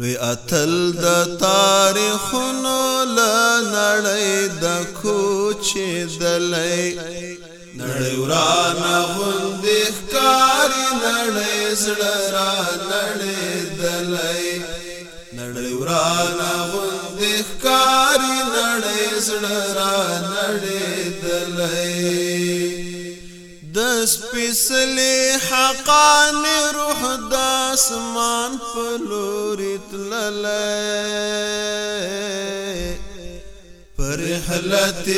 لوی اتل د تاریخونو لنړی د کوچې دلی نړی وران غوندې ښکاری نړی زړه را نړی دلی نړی وران غوندې ښکاری نړی زړه را نړی دلی سپیسلی حقانی روح د اسمان پلوری تللې پر حالت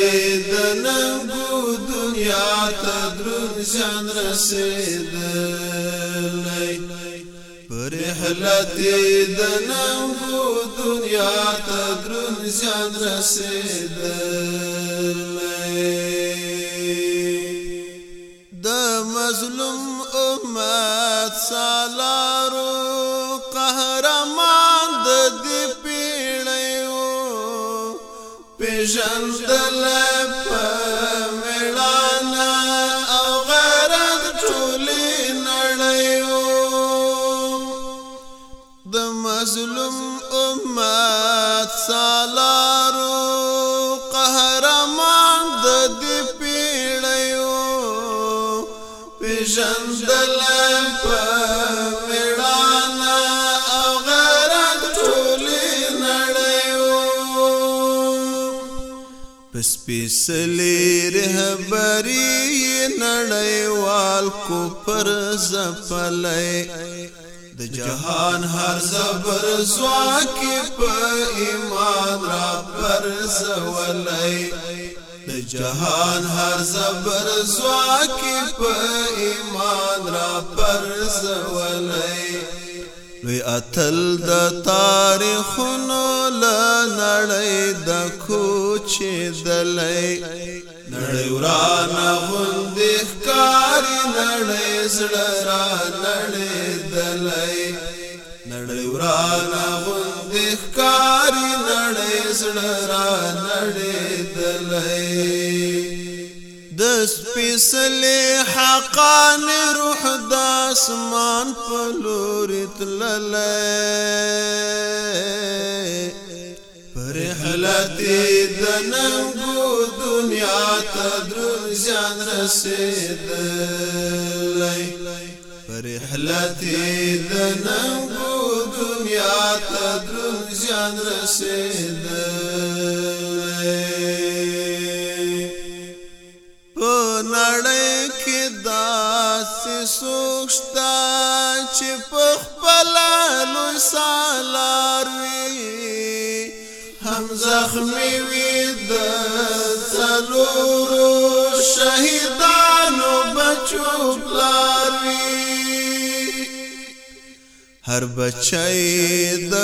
دنیا ته جان رسید رسیدلې پر حالت دنیا ته جان رسید رسیدلې سالارو قهرمان د دې پیړیو پیژندل پیژندل په میړانه او غیرت ټولې نړۍ په سپېڅلې رهبري نړیوال کفر ځپلی د جهان هر زبر زواکې په ایمان را پر زولای د جهان هر زبر زواکی په ایمان را پرز ولای لوی اتل د تاریخونو لنړی د کوچې دلای نړی وران غوندې ښکاری نړی زړه را نړی دلای نړی وران غوندې ښکاری نړی زړه را نړی دس پیسلی حقان روح د اسمان پلوري تللی پر حلتی د ننګو رسيد تدرځان رسیدلی پر حلتی د ننګو جان تدرځان رسیدلی چې په خپل لوی سالار وي هم زخمي وي د څلورو شهیدانو بچو پلار وي هر بچي د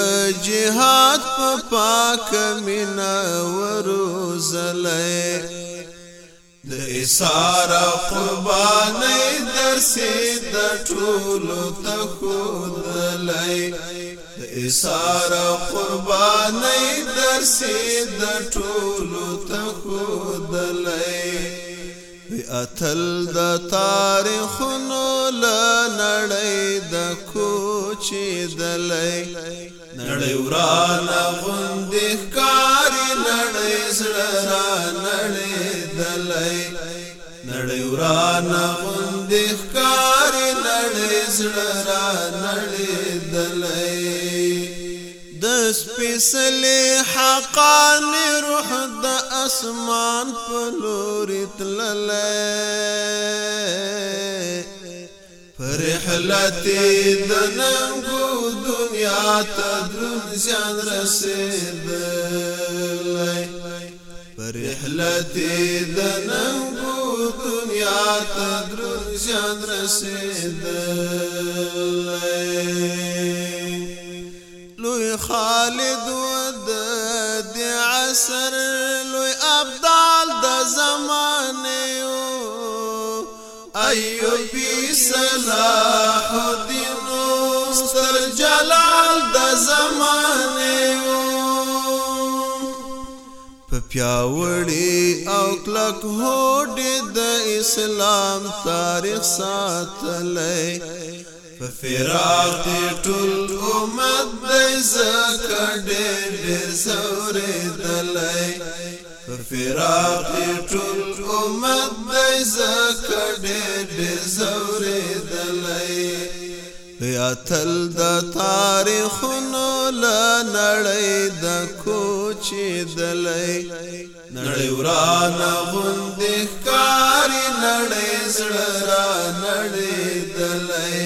جهاد په پا پاک مینا وروزلای د اسار قربانې درسې د ټولو ته خودلې د اسار قربانې درسې د ټولو ته خودلې اتل د تاریخونو لنړې د کوچې دلې نړۍ ورانه غوندې ښکاری نړۍ زړه را نړۍ دلی نړۍ وران غوندې ښکاری نړۍ زړه را نړۍ دلی د سپېڅلې حقانې روح د اسمان په لورې تللی پر رحلت د ننګو دنیا ته دروند زیان رسېدلی برحلتي دنبو دنيا تدرج زیان رسیدلی لوي خالد ودد عسر لوي ابدال دا زمانه ایوبی سلاح دي پیاوړي او کلک هوډ د اسلام تاریخ ساتلې په فراق ټول امت د زکړ ډېر زورې دلې په فراق ټول امت د زکړ ډېر زورې دلې یا تل د تاریخونو لنړې د چې دلای نړۍ ورانه غوندې ښکاری نړۍ سړرا نړۍ دلای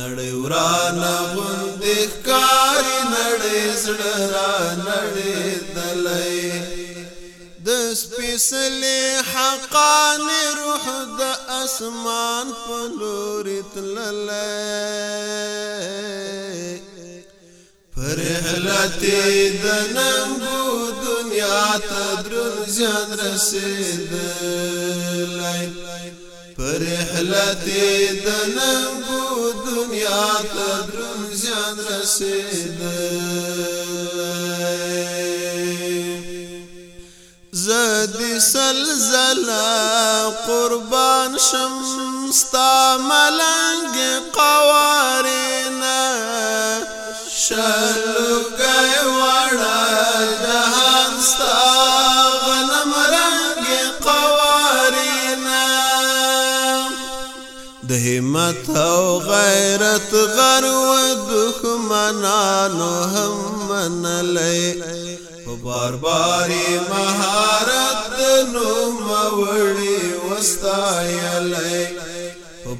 نړۍ ورانه غوندې ښکاری نړۍ سړرا نړۍ دلای د سپېڅلې حقانې روح د اسمان په لوري تللای رحلتي د ننګو دنیا ته رحلتي د ننګو دنیا ته درون زیان رسیدلی زد قربان ملنگ قوارينا شلګي وړه جهان ستا غنم رنگ قوارینا د همت او غیرت غرو دښمنانو هم منلې په بار باري مهارت نو موري وستایلې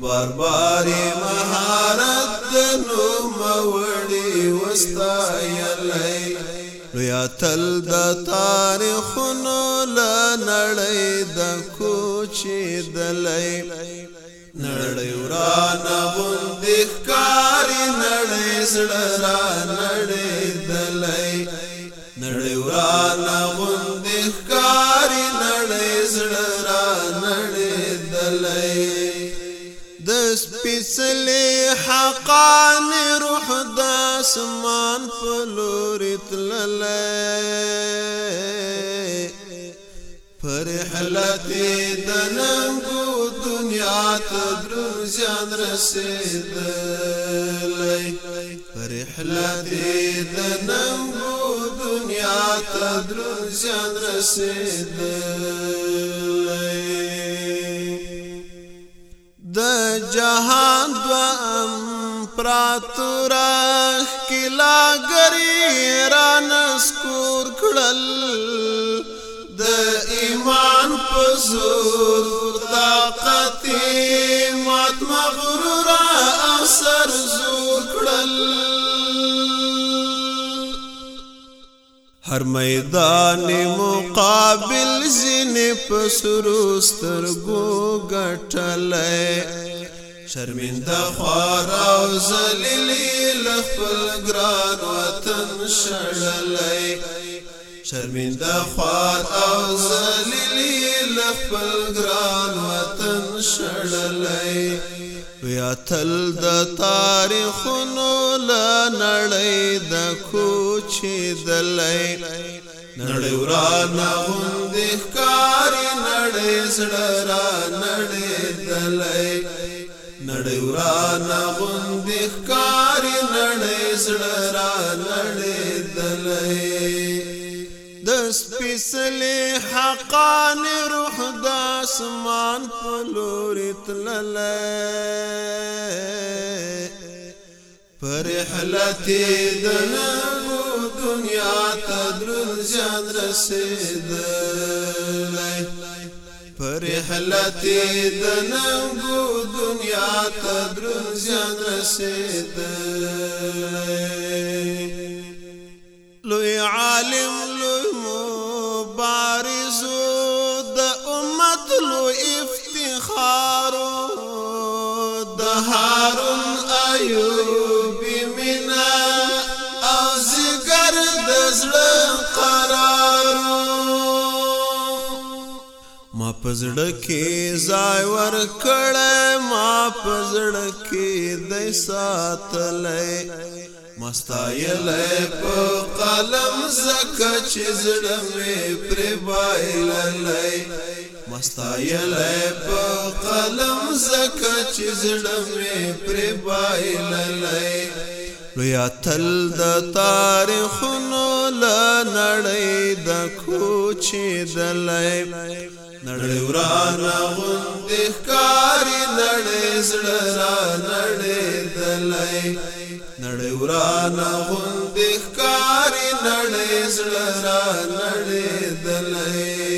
بربار مهارت د نوم وړي وستایلی لویا تل د تاریخونو له نړۍ د کوچې دلی نړۍ ورانه غوندې ښکاري نړۍ زړه پر حلتی دننگو دنیا تدروزیان رسیدلی پر حلتی دننگو دنیا تدروزیان رسیدلی د جهان دو امپراتورا کلا گری رانسکور کڑل ایمان پزور طاقت مات مغرور اثر زور کړل هر میدان مقابل زین پسروستر گو غټلې شرمنده خوار او ذلیل لخل ګران وطن شړلې شرمنده خوار او زلیلی لخپل ګران وطن شړلای ویا تل د تاریخونو ل نړۍ د کوچې دلای نړۍ ورانه غوندې ښکاری نړۍ سړه را نړۍ دلای نړۍ ورانه غوندې ښکاری نړۍ سړه را نړۍ دلای سپیسلی حقانی روح د اسمان پلوري تللې پر حلتي د دنیا تدرن جان رسیدلې پر حلتي د دنیا تدرن جان رسیدلې لوی عالم پزړه کې ځای ور کړې ما پزړه کې د ساتلې مستایلې په قلم زکه چې زړه مې پر بایللې مستایلې په قلم زکه چې زړه مې پر بایللې لویا تل د تاریخونو لنړې د کوچې دلای نړۍ ورانه غوندې ښکاري نړۍ زړه را نړېدلی نړۍ ورانه غوندې ښکاري نړۍ زړه را نړېدلی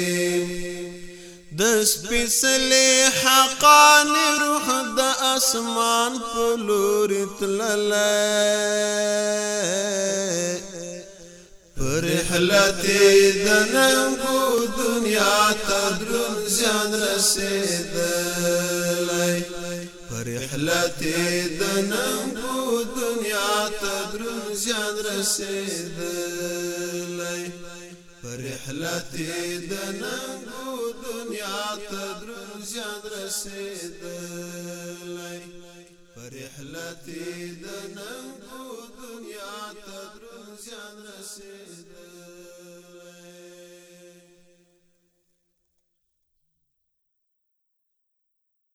د سپېڅلې حقانې روح د اسمان په لورې تللی په رحلت د ننګو دنیا تدرون زیان رسیدلی پر احلت دننگو دنیا تدرون زیان رسیدلی پر احلت دننگو دنیا تدرون زیان رسیدلی پر احلت دننگو دنیا تدرون زیان رسیدلی